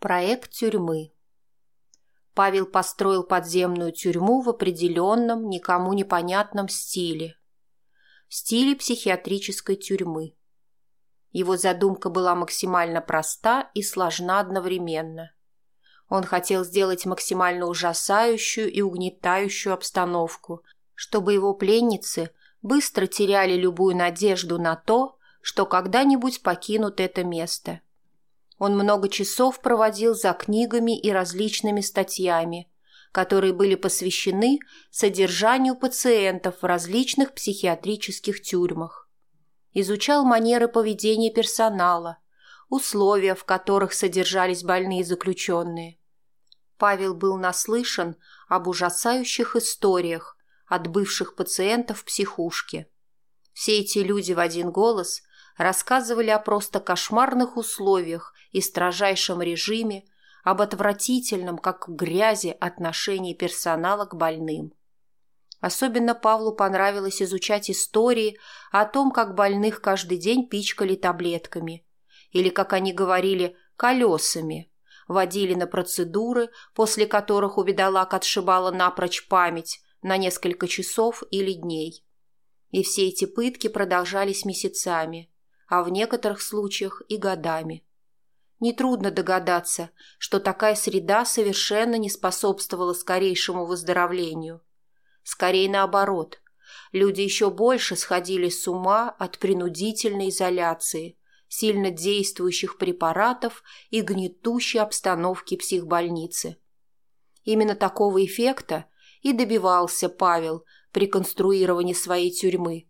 Проект тюрьмы. Павел построил подземную тюрьму в определенном, никому непонятном стиле. В стиле психиатрической тюрьмы. Его задумка была максимально проста и сложна одновременно. Он хотел сделать максимально ужасающую и угнетающую обстановку, чтобы его пленницы быстро теряли любую надежду на то, что когда-нибудь покинут это место – он много часов проводил за книгами и различными статьями, которые были посвящены содержанию пациентов в различных психиатрических тюрьмах. Изучал манеры поведения персонала, условия, в которых содержались больные заключенные. Павел был наслышан об ужасающих историях от бывших пациентов психушке. Все эти люди в один голос – рассказывали о просто кошмарных условиях и строжайшем режиме, об отвратительном, как грязи, отношении персонала к больным. Особенно Павлу понравилось изучать истории о том, как больных каждый день пичкали таблетками, или, как они говорили, колесами, водили на процедуры, после которых у бедолаг отшибала напрочь память на несколько часов или дней. И все эти пытки продолжались месяцами, а в некоторых случаях и годами. Нетрудно догадаться, что такая среда совершенно не способствовала скорейшему выздоровлению. Скорее наоборот, люди еще больше сходили с ума от принудительной изоляции, сильно действующих препаратов и гнетущей обстановки психбольницы. Именно такого эффекта и добивался Павел при конструировании своей тюрьмы –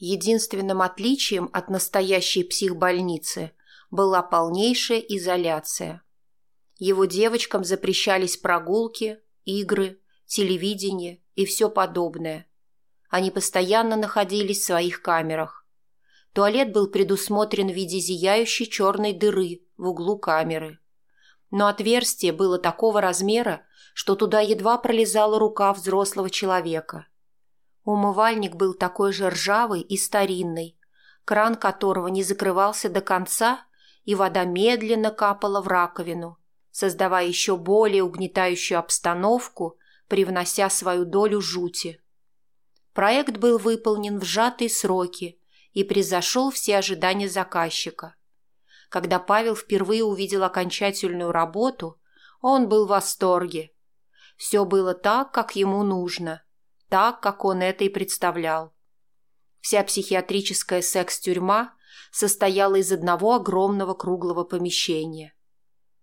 Единственным отличием от настоящей психбольницы была полнейшая изоляция. Его девочкам запрещались прогулки, игры, телевидение и все подобное. Они постоянно находились в своих камерах. Туалет был предусмотрен в виде зияющей черной дыры в углу камеры. Но отверстие было такого размера, что туда едва пролезала рука взрослого человека – Умывальник был такой же ржавый и старинный, кран которого не закрывался до конца, и вода медленно капала в раковину, создавая еще более угнетающую обстановку, привнося свою долю жути. Проект был выполнен в сжатые сроки и превзошел все ожидания заказчика. Когда Павел впервые увидел окончательную работу, он был в восторге. Все было так, как ему нужно – так, как он это и представлял. Вся психиатрическая секс-тюрьма состояла из одного огромного круглого помещения.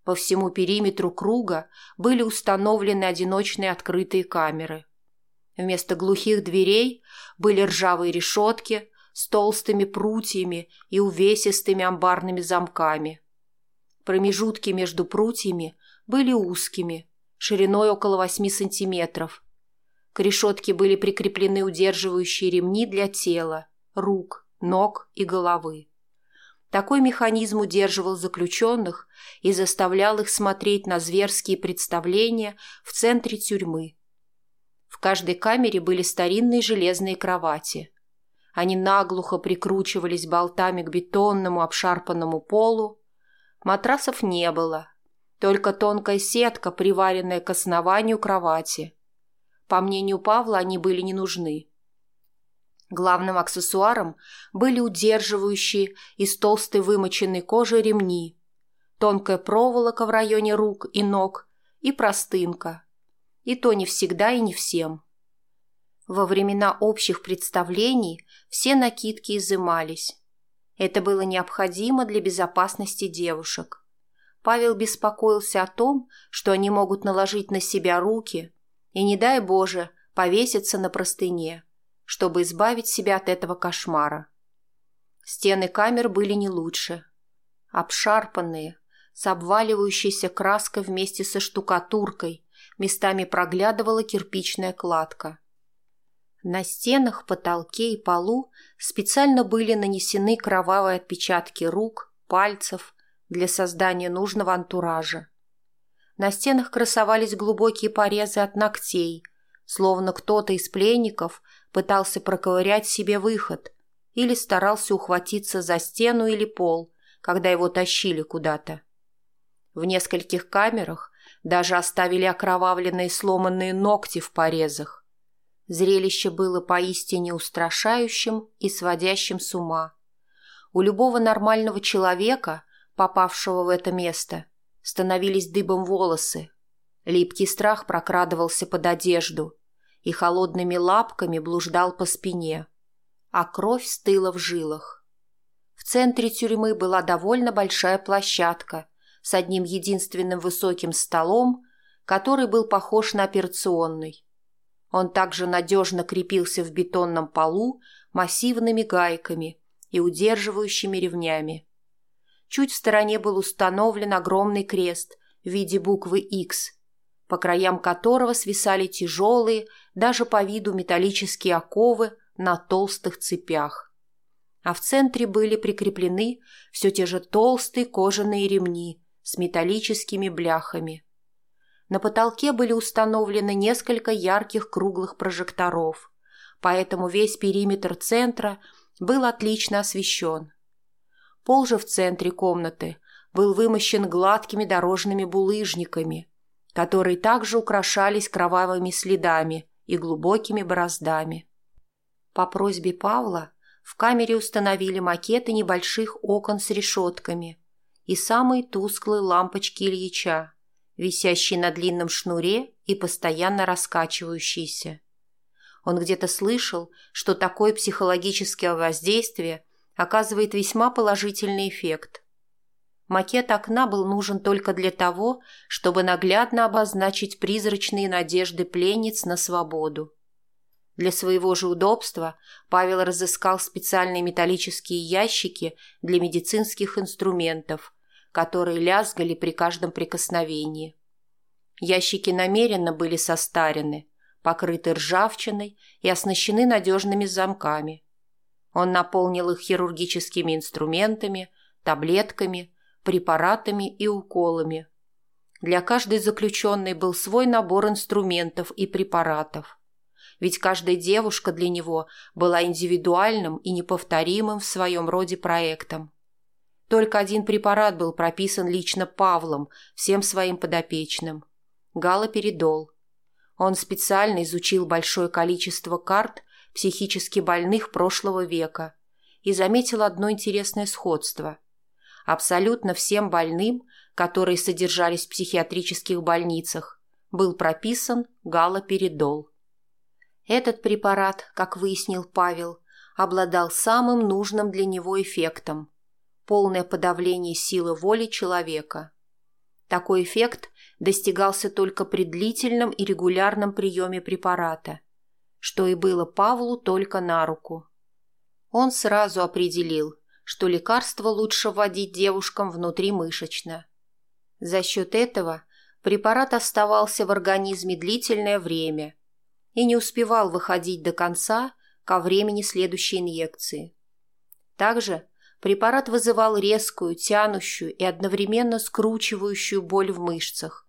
По всему периметру круга были установлены одиночные открытые камеры. Вместо глухих дверей были ржавые решетки с толстыми прутьями и увесистыми амбарными замками. Промежутки между прутьями были узкими, шириной около 8 сантиметров – к решетке были прикреплены удерживающие ремни для тела, рук, ног и головы. Такой механизм удерживал заключенных и заставлял их смотреть на зверские представления в центре тюрьмы. В каждой камере были старинные железные кровати. Они наглухо прикручивались болтами к бетонному обшарпанному полу. Матрасов не было, только тонкая сетка, приваренная к основанию кровати – по мнению Павла, они были не нужны. Главным аксессуаром были удерживающие из толстой вымоченной кожи ремни, тонкая проволока в районе рук и ног и простынка. И то не всегда и не всем. Во времена общих представлений все накидки изымались. Это было необходимо для безопасности девушек. Павел беспокоился о том, что они могут наложить на себя руки – и, не дай Боже, повеситься на простыне, чтобы избавить себя от этого кошмара. Стены камер были не лучше. Обшарпанные, с обваливающейся краской вместе со штукатуркой, местами проглядывала кирпичная кладка. На стенах, потолке и полу специально были нанесены кровавые отпечатки рук, пальцев для создания нужного антуража. На стенах красовались глубокие порезы от ногтей, словно кто-то из пленников пытался проковырять себе выход или старался ухватиться за стену или пол, когда его тащили куда-то. В нескольких камерах даже оставили окровавленные сломанные ногти в порезах. Зрелище было поистине устрашающим и сводящим с ума. У любого нормального человека, попавшего в это место – становились дыбом волосы. Липкий страх прокрадывался под одежду и холодными лапками блуждал по спине, а кровь стыла в жилах. В центре тюрьмы была довольно большая площадка с одним единственным высоким столом, который был похож на операционный. Он также надежно крепился в бетонном полу массивными гайками и удерживающими ревнями. Чуть в стороне был установлен огромный крест в виде буквы X, по краям которого свисали тяжелые, даже по виду металлические оковы на толстых цепях. А в центре были прикреплены все те же толстые кожаные ремни с металлическими бляхами. На потолке были установлены несколько ярких круглых прожекторов, поэтому весь периметр центра был отлично освещен – Пол же в центре комнаты был вымощен гладкими дорожными булыжниками, которые также украшались кровавыми следами и глубокими бороздами. По просьбе Павла в камере установили макеты небольших окон с решетками и самые тусклые лампочки Ильича, висящие на длинном шнуре и постоянно раскачивающиеся. Он где-то слышал, что такое психологическое воздействие оказывает весьма положительный эффект. Макет окна был нужен только для того, чтобы наглядно обозначить призрачные надежды пленниц на свободу. Для своего же удобства Павел разыскал специальные металлические ящики для медицинских инструментов, которые лязгали при каждом прикосновении. Ящики намеренно были состарены, покрыты ржавчиной и оснащены надежными замками – он наполнил их хирургическими инструментами, таблетками, препаратами и уколами. Для каждой заключенной был свой набор инструментов и препаратов. Ведь каждая девушка для него была индивидуальным и неповторимым в своем роде проектом. Только один препарат был прописан лично Павлом, всем своим подопечным. Галоперидол. Он специально изучил большое количество карт психически больных прошлого века и заметил одно интересное сходство. Абсолютно всем больным, которые содержались в психиатрических больницах, был прописан галоперидол. Этот препарат, как выяснил Павел, обладал самым нужным для него эффектом – полное подавление силы воли человека. Такой эффект достигался только при длительном и регулярном приеме препарата – что и было Павлу только на руку. Он сразу определил, что лекарство лучше вводить девушкам внутримышечно. За счет этого препарат оставался в организме длительное время и не успевал выходить до конца ко времени следующей инъекции. Также препарат вызывал резкую, тянущую и одновременно скручивающую боль в мышцах,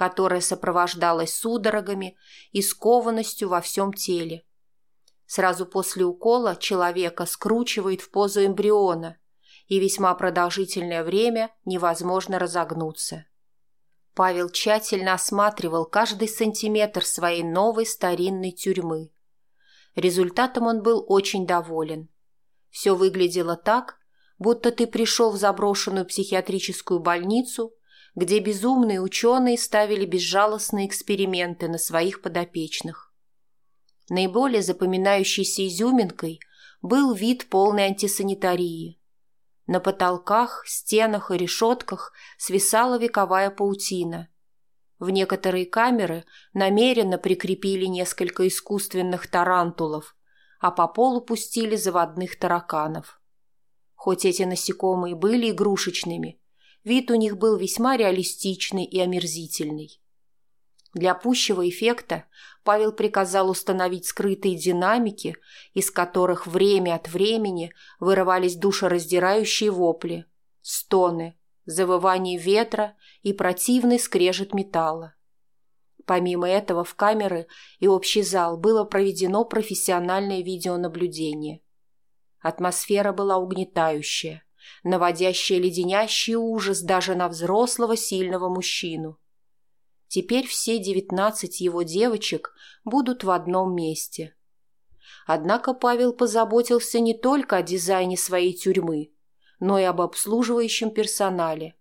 которая сопровождалась судорогами и скованностью во всем теле. Сразу после укола человека скручивает в позу эмбриона, и весьма продолжительное время невозможно разогнуться. Павел тщательно осматривал каждый сантиметр своей новой старинной тюрьмы. Результатом он был очень доволен. Все выглядело так, будто ты пришел в заброшенную психиатрическую больницу где безумные ученые ставили безжалостные эксперименты на своих подопечных. Наиболее запоминающейся изюминкой был вид полной антисанитарии. На потолках, стенах и решетках свисала вековая паутина. В некоторые камеры намеренно прикрепили несколько искусственных тарантулов, а по полу пустили заводных тараканов. Хоть эти насекомые были игрушечными, Вид у них был весьма реалистичный и омерзительный. Для пущего эффекта Павел приказал установить скрытые динамики, из которых время от времени вырывались душераздирающие вопли, стоны, завывание ветра и противный скрежет металла. Помимо этого в камеры и общий зал было проведено профессиональное видеонаблюдение. Атмосфера была угнетающая – наводящее леденящий ужас даже на взрослого сильного мужчину. Теперь все девятнадцать его девочек будут в одном месте. Однако Павел позаботился не только о дизайне своей тюрьмы, но и об обслуживающем персонале.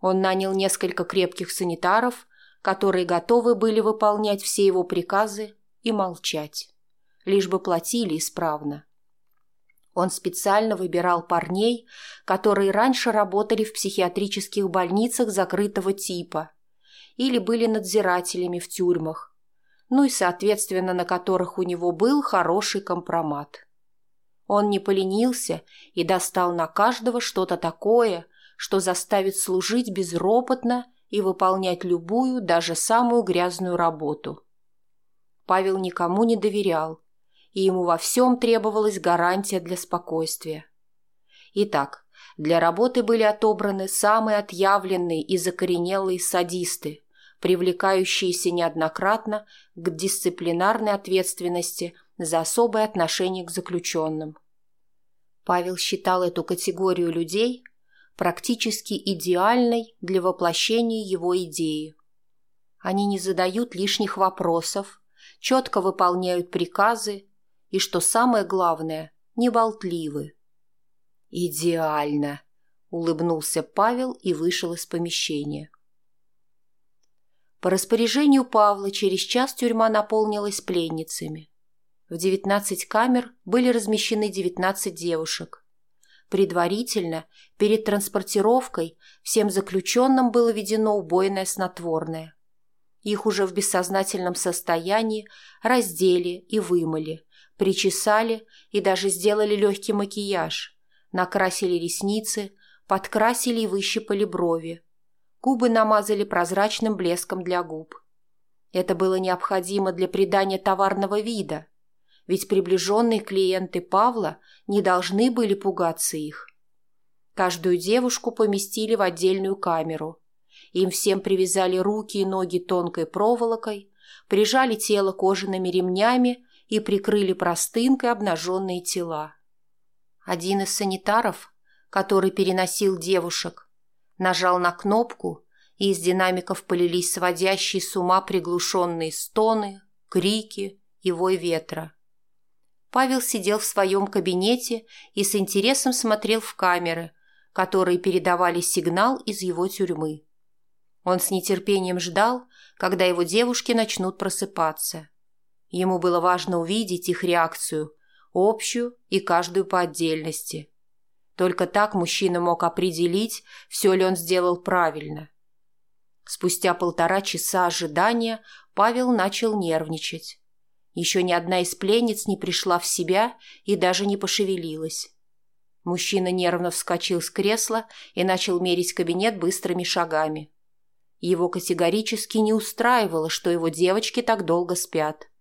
Он нанял несколько крепких санитаров, которые готовы были выполнять все его приказы и молчать, лишь бы платили исправно. Он специально выбирал парней, которые раньше работали в психиатрических больницах закрытого типа или были надзирателями в тюрьмах, ну и, соответственно, на которых у него был хороший компромат. Он не поленился и достал на каждого что-то такое, что заставит служить безропотно и выполнять любую, даже самую грязную работу. Павел никому не доверял, и ему во всем требовалась гарантия для спокойствия. Итак, для работы были отобраны самые отъявленные и закоренелые садисты, привлекающиеся неоднократно к дисциплинарной ответственности за особое отношение к заключенным. Павел считал эту категорию людей практически идеальной для воплощения его идеи. Они не задают лишних вопросов, четко выполняют приказы и, что самое главное, не болтливы. «Идеально!» – улыбнулся Павел и вышел из помещения. По распоряжению Павла через час тюрьма наполнилась пленницами. В 19 камер были размещены 19 девушек. Предварительно, перед транспортировкой, всем заключенным было введено убойное снотворное. Их уже в бессознательном состоянии раздели и вымыли, причесали и даже сделали легкий макияж, накрасили ресницы, подкрасили и выщипали брови. Губы намазали прозрачным блеском для губ. Это было необходимо для придания товарного вида, ведь приближенные клиенты Павла не должны были пугаться их. Каждую девушку поместили в отдельную камеру. Им всем привязали руки и ноги тонкой проволокой, прижали тело кожаными ремнями и прикрыли простынкой обнаженные тела. Один из санитаров, который переносил девушек, нажал на кнопку, и из динамиков полились сводящие с ума приглушенные стоны, крики и вой ветра. Павел сидел в своем кабинете и с интересом смотрел в камеры, которые передавали сигнал из его тюрьмы. Он с нетерпением ждал, когда его девушки начнут просыпаться. Ему было важно увидеть их реакцию, общую и каждую по отдельности. Только так мужчина мог определить, все ли он сделал правильно. Спустя полтора часа ожидания Павел начал нервничать. Еще ни одна из пленниц не пришла в себя и даже не пошевелилась. Мужчина нервно вскочил с кресла и начал мерить кабинет быстрыми шагами. Его категорически не устраивало, что его девочки так долго спят.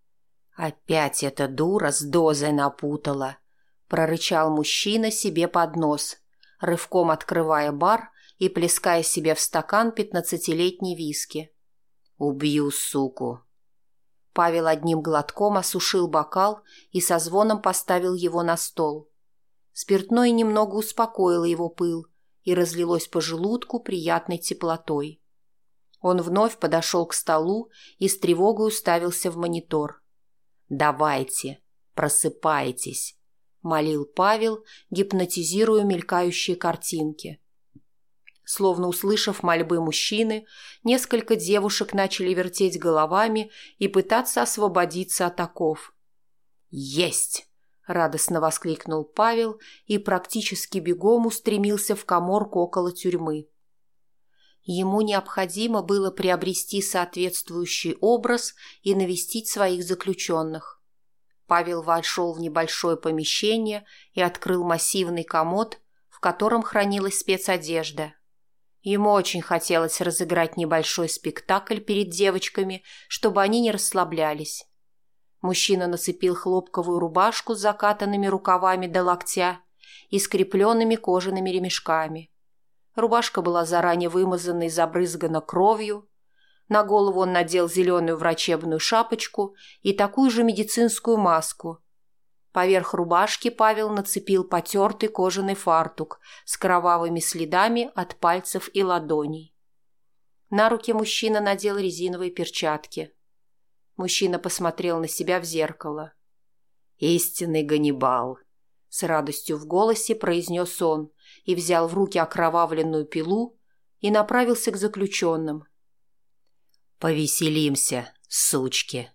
«Опять эта дура с дозой напутала!» – прорычал мужчина себе под нос, рывком открывая бар и плеская себе в стакан пятнадцатилетней виски. «Убью, суку!» Павел одним глотком осушил бокал и со звоном поставил его на стол. Спиртное немного успокоило его пыл и разлилось по желудку приятной теплотой. Он вновь подошел к столу и с тревогой уставился в монитор. «Давайте, просыпайтесь», — молил Павел, гипнотизируя мелькающие картинки. Словно услышав мольбы мужчины, несколько девушек начали вертеть головами и пытаться освободиться от оков. «Есть!» — радостно воскликнул Павел и практически бегом устремился в коморку около тюрьмы. Ему необходимо было приобрести соответствующий образ и навестить своих заключенных. Павел вошел в небольшое помещение и открыл массивный комод, в котором хранилась спецодежда. Ему очень хотелось разыграть небольшой спектакль перед девочками, чтобы они не расслаблялись. Мужчина нацепил хлопковую рубашку с закатанными рукавами до локтя и скрепленными кожаными ремешками. Рубашка была заранее вымазана и забрызгана кровью. На голову он надел зеленую врачебную шапочку и такую же медицинскую маску. Поверх рубашки Павел нацепил потертый кожаный фартук с кровавыми следами от пальцев и ладоней. На руки мужчина надел резиновые перчатки. Мужчина посмотрел на себя в зеркало. «Истинный Ганнибал!» С радостью в голосе произнес он и взял в руки окровавленную пилу и направился к заключенным. «Повеселимся, сучки!»